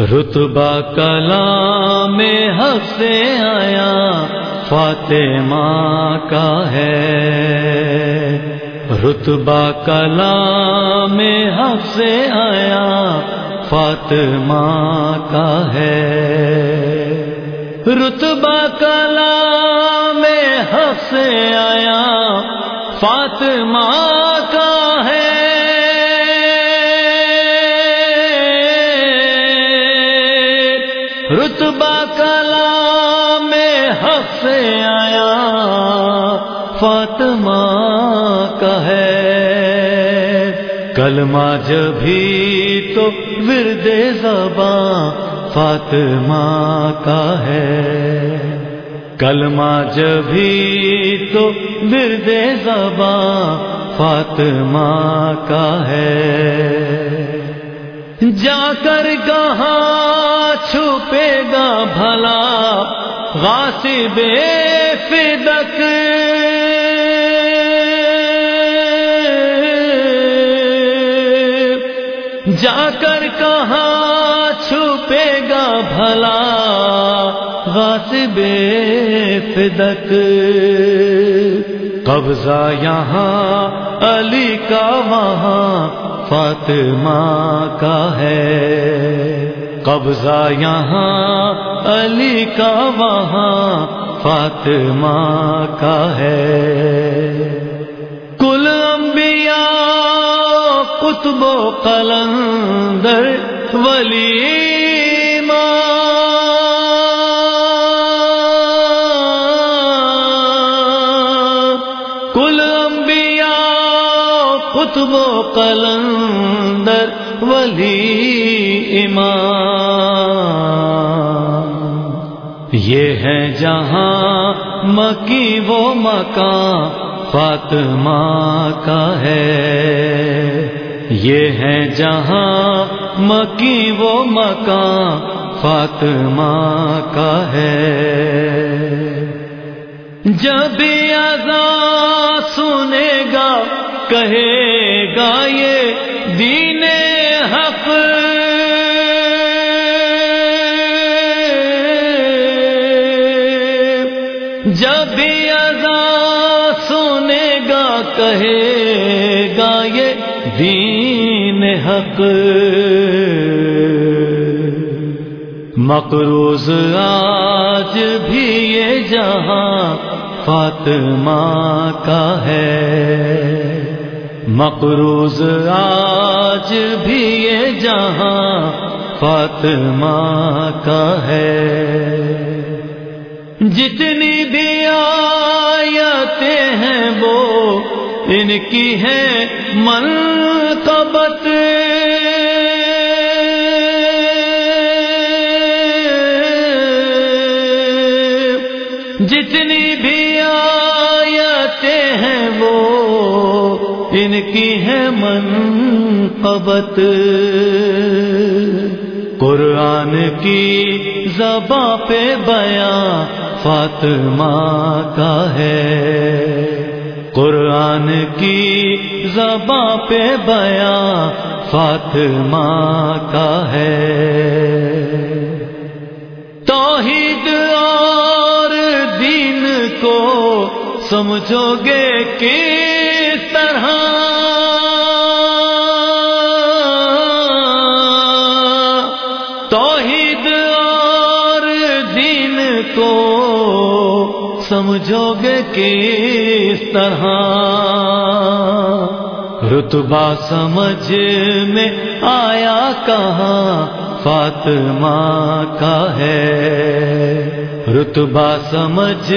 رتبہ کلام میں سے آیا، فاطمہ کا ہے۔ رتبہ کلام میں سے آیا، فاطمہ کا ہے۔ رتبہ کلام میں سے آیا، فاطمہ کا ہے۔ رتبہ کلا میں حق سے آیا، فاطمہ کا ہے۔ کلمہ جبھی تو ورد زباں فاطمہ کا ہے۔ کلمہ جبھی تو ورد زباں فاطمہ کا ہے۔ جا کر کہاں چھپے گا بھلا، غاصب فدک جا کر کہاں چھپے گا بھلا، غاصب فدک قبضہ یہاں، علی کا وہاں فاطمہ کا ہے۔ قبضہ یہاں، علی کا وہاں، فاطمہ کا ہے۔ کل انبیاء قطب و قلندر ولی کل انبیاء قطب و قلندر ولی امام۔ یہ ہے جہاں مکی وہ مکان فاطمہ کا ہے۔ یہ ہے جہاں مکی وہ مکان فاطمہ کا ہے۔ جب ازا سنے گا کہے گا یہ دین حق۔ جب بھی ازا سنے گا، کہے گا یہ دین حق۔ مقروض آج بھی یہ جہاں فاطمہ کا ہے۔ مقروض آج بھی یہ جہاں فاطمہ کا ہے۔ جتنی بھی آیتیں ہیں وہ ان کی ہے من کبت جتنی بھی آیتیں ان کی ہے من قبت قرآن کی زباں پہ بیاں فاطمہ کا ہے۔ قرآن کی زباں پہ بیاں فاطمہ کا ہے۔ توحید اور دین کو سمجھو گے کس کو سمجھو گے کس طرح رتبہ سمجھ میں آیا کہاں فاطمہ کا ہے رتبہ سمجھ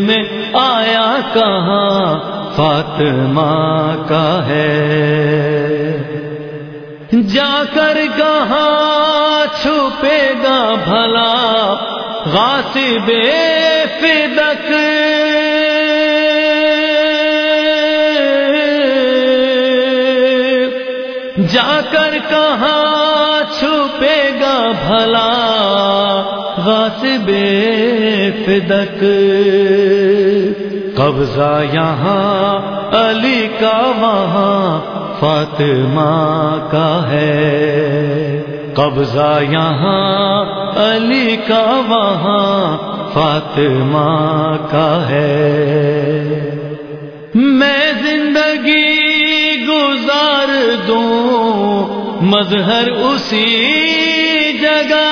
میں آیا کہاں فاطمہ کا ہے جا کر کہاں چھپے گا بھلا غاصب فدک جا کر کہاں چھپے گا بھلا غاصب فدک قبضہ یہاں، علی کا وہاں، فاطمہ کا ہے۔ قبضہ یہاں علی کا وہاں فاطمہ کا ہے۔ میں زندگی گزار دوں مظہر اسی جگہ۔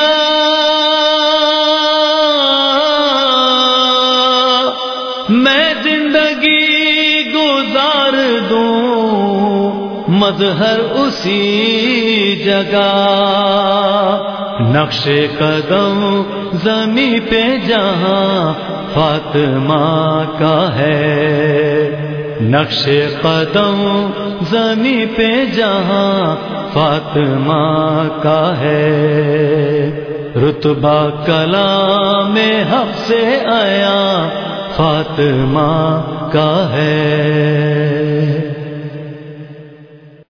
میں زندگی گزار دوں مظہر اسی جگہ۔ نقش قدم زمیں پہ جہاں فاطمہ کا ہے۔ نقش قدم زمیں پہ جہاں فاطمہ کا ہے۔ رتبہ کلام میں حق سے آیا فاطمہ کا ہے۔